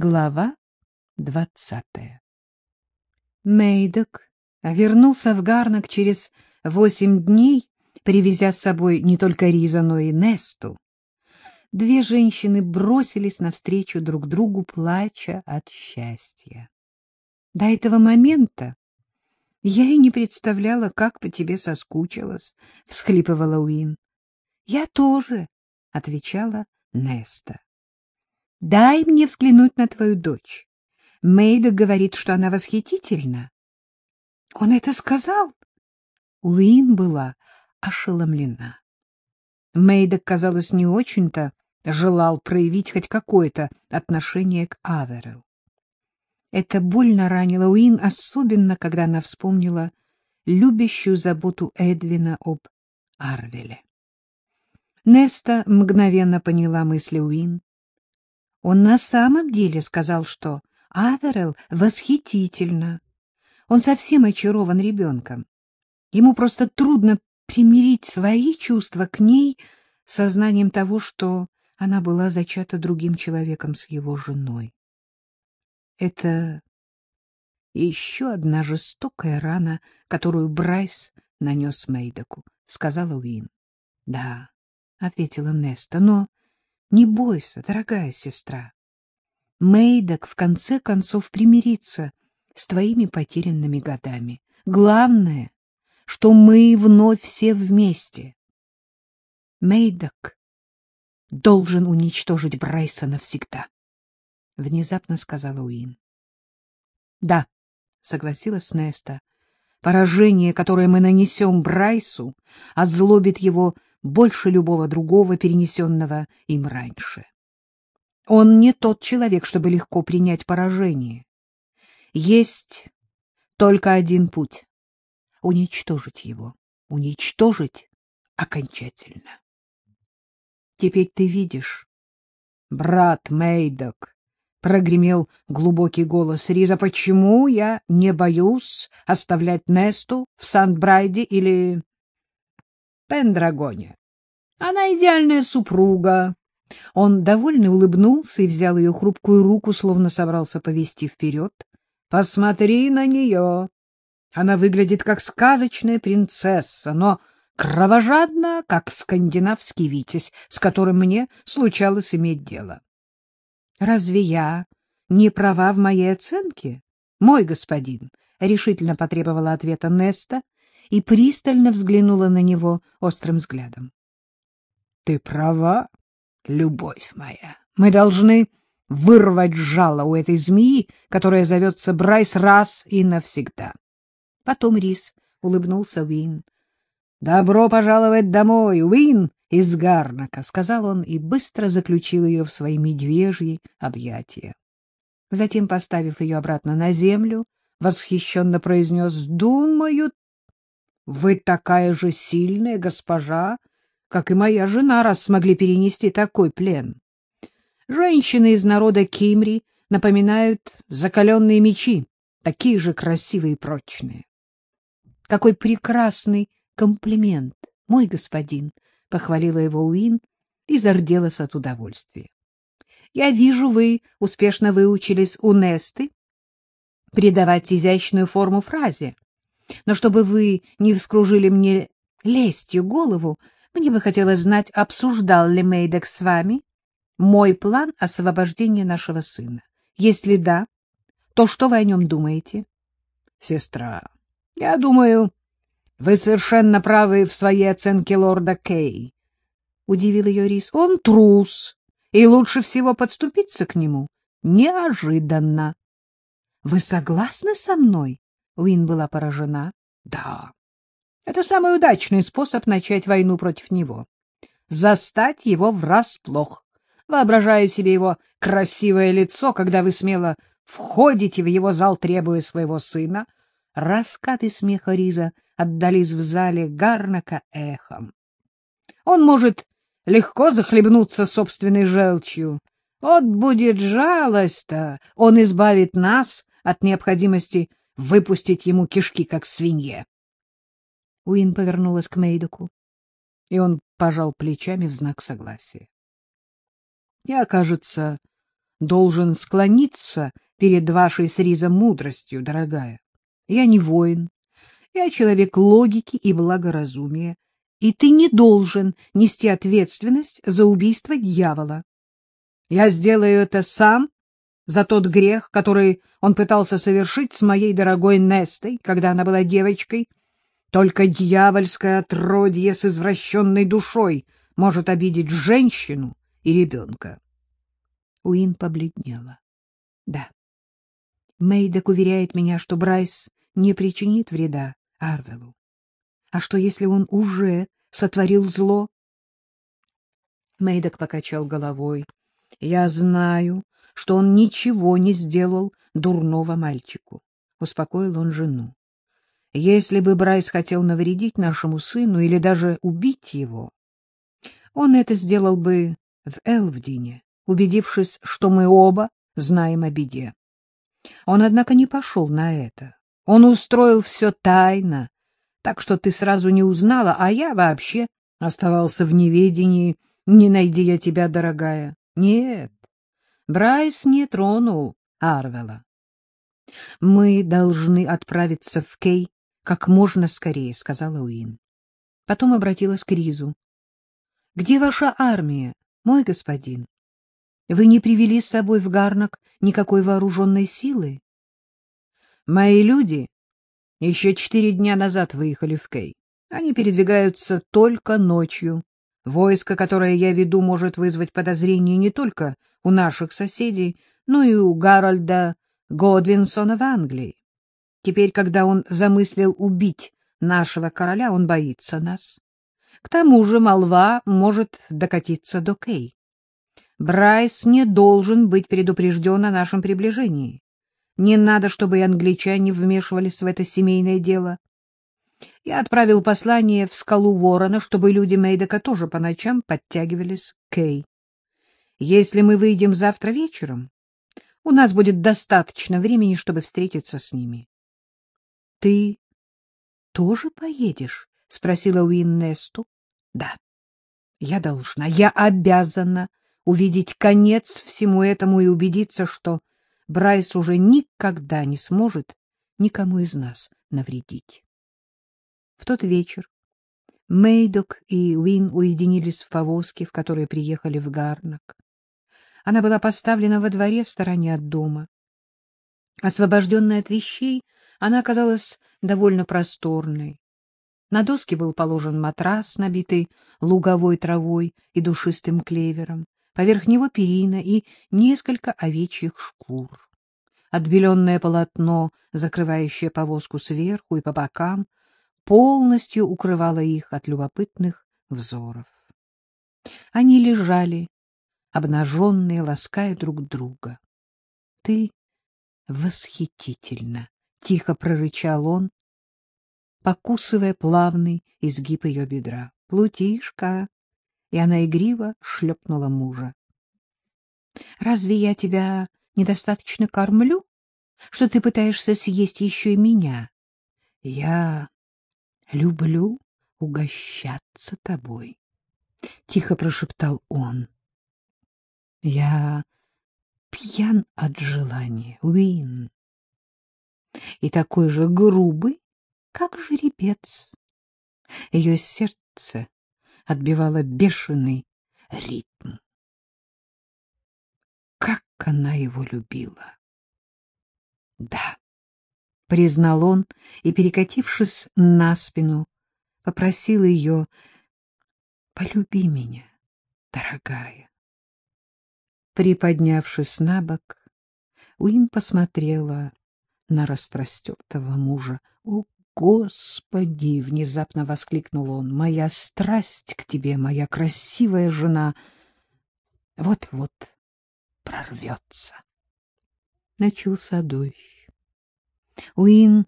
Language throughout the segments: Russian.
Глава двадцатая Мейдок вернулся в Гарнак через восемь дней, привезя с собой не только Риза, но и Несту. Две женщины бросились навстречу друг другу, плача от счастья. До этого момента я и не представляла, как по тебе соскучилась, — всхлипывала Уин. — Я тоже, — отвечала Неста. — Дай мне взглянуть на твою дочь. Мейда говорит, что она восхитительна. — Он это сказал? Уин была ошеломлена. Мейдок, казалось, не очень-то желал проявить хоть какое-то отношение к Аверел. Это больно ранило Уин, особенно когда она вспомнила любящую заботу Эдвина об Арвеле. Неста мгновенно поняла мысли Уин. Он на самом деле сказал, что Аверел восхитительно. Он совсем очарован ребенком. Ему просто трудно примирить свои чувства к ней с сознанием того, что она была зачата другим человеком с его женой. Это еще одна жестокая рана, которую Брайс нанес Мейдоку, — сказала Уин. — Да, — ответила Неста, — но не бойся, дорогая сестра. Мейдок в конце концов примирится с твоими потерянными годами. Главное, что мы вновь все вместе. Мейдок должен уничтожить Брайса навсегда, — внезапно сказала Уин. — Да, — согласилась Неста, — поражение, которое мы нанесем Брайсу, озлобит его больше любого другого, перенесенного им раньше. Он не тот человек, чтобы легко принять поражение. Есть только один путь — уничтожить его, уничтожить окончательно. Теперь ты видишь, брат Мейдок, — прогремел глубокий голос Риза, — почему я не боюсь оставлять Несту в Сандбрайде или Пендрагоне? Она идеальная супруга. Он довольно улыбнулся и взял ее хрупкую руку, словно собрался повести вперед. — Посмотри на нее. Она выглядит как сказочная принцесса, но кровожадна, как скандинавский витязь, с которым мне случалось иметь дело. — Разве я не права в моей оценке, мой господин? — решительно потребовала ответа Неста и пристально взглянула на него острым взглядом. — Ты права, любовь моя. Мы должны вырвать жало у этой змеи, которая зовется Брайс раз и навсегда. Потом Рис улыбнулся Уин. — Добро пожаловать домой, Уин из Гарнака, — сказал он и быстро заключил ее в свои медвежьи объятия. Затем, поставив ее обратно на землю, восхищенно произнес, — Думаю, вы такая же сильная госпожа, как и моя жена, раз смогли перенести такой плен. Женщины из народа Кимри напоминают закаленные мечи, такие же красивые и прочные. Какой прекрасный комплимент, мой господин, — похвалила его Уин и зарделась от удовольствия. — Я вижу, вы успешно выучились у Несты придавать изящную форму фразе. Но чтобы вы не вскружили мне лестью голову, мне бы хотелось знать, обсуждал ли Мейдек с вами мой план освобождения нашего сына. Если да, то что вы о нем думаете? — Сестра, я думаю, вы совершенно правы в своей оценке лорда Кей. Удивил ее Рис. Он трус, и лучше всего подступиться к нему неожиданно. — Вы согласны со мной? Уин была поражена. — Да. Это самый удачный способ начать войну против него. Застать его врасплох. Воображаю себе его красивое лицо, когда вы смело входите в его зал, требуя своего сына. Раскаты смеха Риза отдались в зале Гарнака эхом. Он может легко захлебнуться собственной желчью. Вот будет жалость-то, он избавит нас от необходимости выпустить ему кишки, как свинье. Уин повернулась к Мейдоку, и он пожал плечами в знак согласия. — Я, кажется, должен склониться перед вашей с Ризом мудростью, дорогая. Я не воин, я человек логики и благоразумия, и ты не должен нести ответственность за убийство дьявола. Я сделаю это сам за тот грех, который он пытался совершить с моей дорогой Нестой, когда она была девочкой. Только дьявольское отродье с извращенной душой может обидеть женщину и ребенка. Уин побледнела. Да. Мейдок уверяет меня, что Брайс не причинит вреда Арвелу. А что, если он уже сотворил зло? Мейдок покачал головой. Я знаю, что он ничего не сделал дурного мальчику. Успокоил он жену. Если бы Брайс хотел навредить нашему сыну или даже убить его, он это сделал бы в Элвдине, убедившись, что мы оба знаем о беде. Он, однако, не пошел на это. Он устроил все тайно, так что ты сразу не узнала, а я вообще оставался в неведении, не найди я тебя, дорогая. Нет, Брайс не тронул Арвела. Мы должны отправиться в Кей как можно скорее, — сказала Уин. Потом обратилась к Ризу. — Где ваша армия, мой господин? Вы не привели с собой в Гарнак никакой вооруженной силы? Мои люди еще четыре дня назад выехали в Кей. Они передвигаются только ночью. Войско, которое я веду, может вызвать подозрения не только у наших соседей, но и у Гарольда Годвинсона в Англии. Теперь, когда он замыслил убить нашего короля, он боится нас. К тому же молва может докатиться до Кей. Брайс не должен быть предупрежден о нашем приближении. Не надо, чтобы и англичане вмешивались в это семейное дело. Я отправил послание в скалу Ворона, чтобы люди Мейдока тоже по ночам подтягивались к Кей. Если мы выйдем завтра вечером, у нас будет достаточно времени, чтобы встретиться с ними. — Ты тоже поедешь? — спросила Уиннесту. — Да. Я должна, я обязана увидеть конец всему этому и убедиться, что Брайс уже никогда не сможет никому из нас навредить. В тот вечер Мейдок и Уин уединились в повозке, в которой приехали в Гарнак. Она была поставлена во дворе в стороне от дома. Освобожденная от вещей, она оказалась довольно просторной. На доске был положен матрас, набитый луговой травой и душистым клевером поверх него перина и несколько овечьих шкур. Отбеленное полотно, закрывающее повозку сверху и по бокам, полностью укрывало их от любопытных взоров. Они лежали, обнаженные, лаская друг друга. — Ты восхитительно! — тихо прорычал он, покусывая плавный изгиб ее бедра. — Плутишка! и она игриво шлепнула мужа. — Разве я тебя недостаточно кормлю, что ты пытаешься съесть еще и меня? Я люблю угощаться тобой, — тихо прошептал он. — Я пьян от желания, Уин, и такой же грубый, как жеребец. Ее сердце отбивала бешеный ритм. Как она его любила! Да, признал он и, перекатившись на спину, попросил ее «Полюби меня, дорогая». Приподнявшись на бок, Уин посмотрела на распростертого мужа. О, Господи! — внезапно воскликнул он. — Моя страсть к тебе, моя красивая жена, вот-вот прорвется. Начался дождь. Уин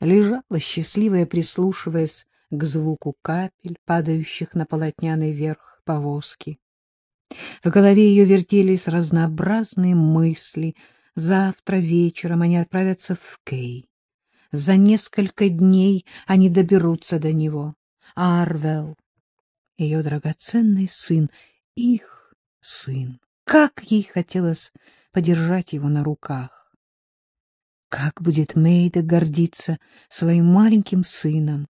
лежала счастливая, прислушиваясь к звуку капель, падающих на полотняный верх повозки. В голове ее вертелись разнообразные мысли. Завтра вечером они отправятся в Кей. За несколько дней они доберутся до него. Арвел, ее драгоценный сын, их сын. Как ей хотелось подержать его на руках. Как будет Мейдок гордиться своим маленьким сыном?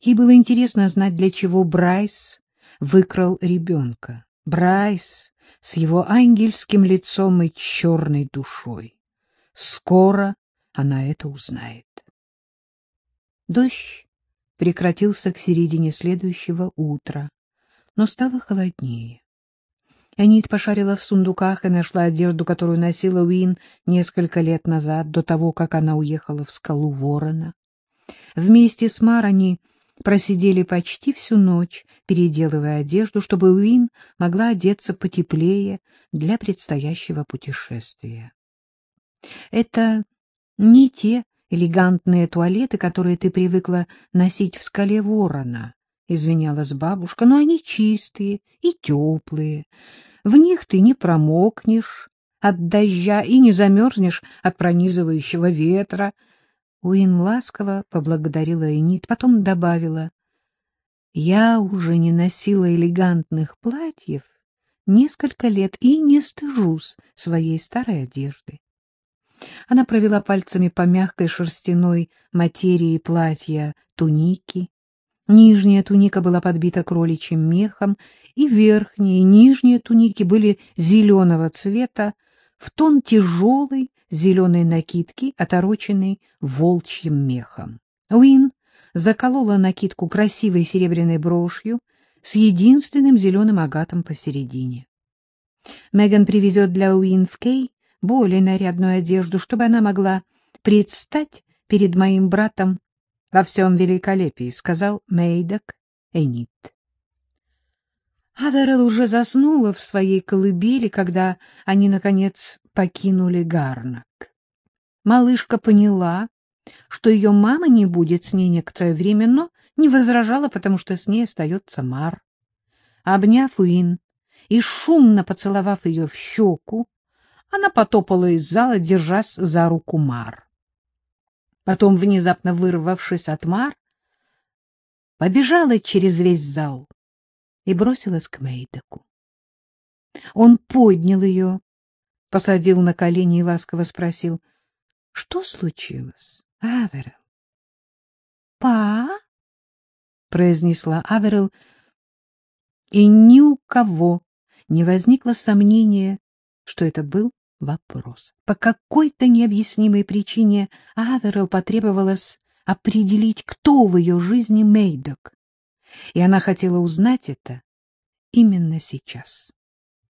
Ей было интересно знать, для чего Брайс выкрал ребенка. Брайс с его ангельским лицом и черной душой. Скоро она это узнает. Дождь прекратился к середине следующего утра, но стало холоднее. Энит пошарила в сундуках и нашла одежду, которую носила Уин несколько лет назад, до того, как она уехала в скалу Ворона. Вместе с Мар они просидели почти всю ночь, переделывая одежду, чтобы Уин могла одеться потеплее для предстоящего путешествия. Это не те элегантные туалеты, которые ты привыкла носить в скале ворона, — извинялась бабушка, — но они чистые и теплые. В них ты не промокнешь от дождя и не замерзнешь от пронизывающего ветра. Уин ласково поблагодарила Энит, потом добавила, — Я уже не носила элегантных платьев несколько лет и не стыжусь своей старой одежды. Она провела пальцами по мягкой шерстяной материи платья туники. Нижняя туника была подбита кроличьим мехом, и верхние и нижние туники были зеленого цвета, в тон тяжелой зеленой накидки, отороченной волчьим мехом. Уин заколола накидку красивой серебряной брошью с единственным зеленым агатом посередине. Меган привезет для Уин в Кей более нарядную одежду, чтобы она могла предстать перед моим братом во всем великолепии, — сказал Мейдок Энит. Аверел уже заснула в своей колыбели, когда они, наконец, покинули Гарнак. Малышка поняла, что ее мама не будет с ней некоторое время, но не возражала, потому что с ней остается Мар. Обняв Уин и шумно поцеловав ее в щеку, она потопала из зала, держась за руку Мар. Потом, внезапно вырвавшись от Мар, побежала через весь зал и бросилась к Мейдоку. Он поднял ее, посадил на колени и ласково спросил, — Что случилось, Аверел? — Па? — произнесла Аверел, и ни у кого не возникло сомнения, что это был вопрос. По какой-то необъяснимой причине Аверел потребовалось определить, кто в ее жизни Мейдок, и она хотела узнать это именно сейчас.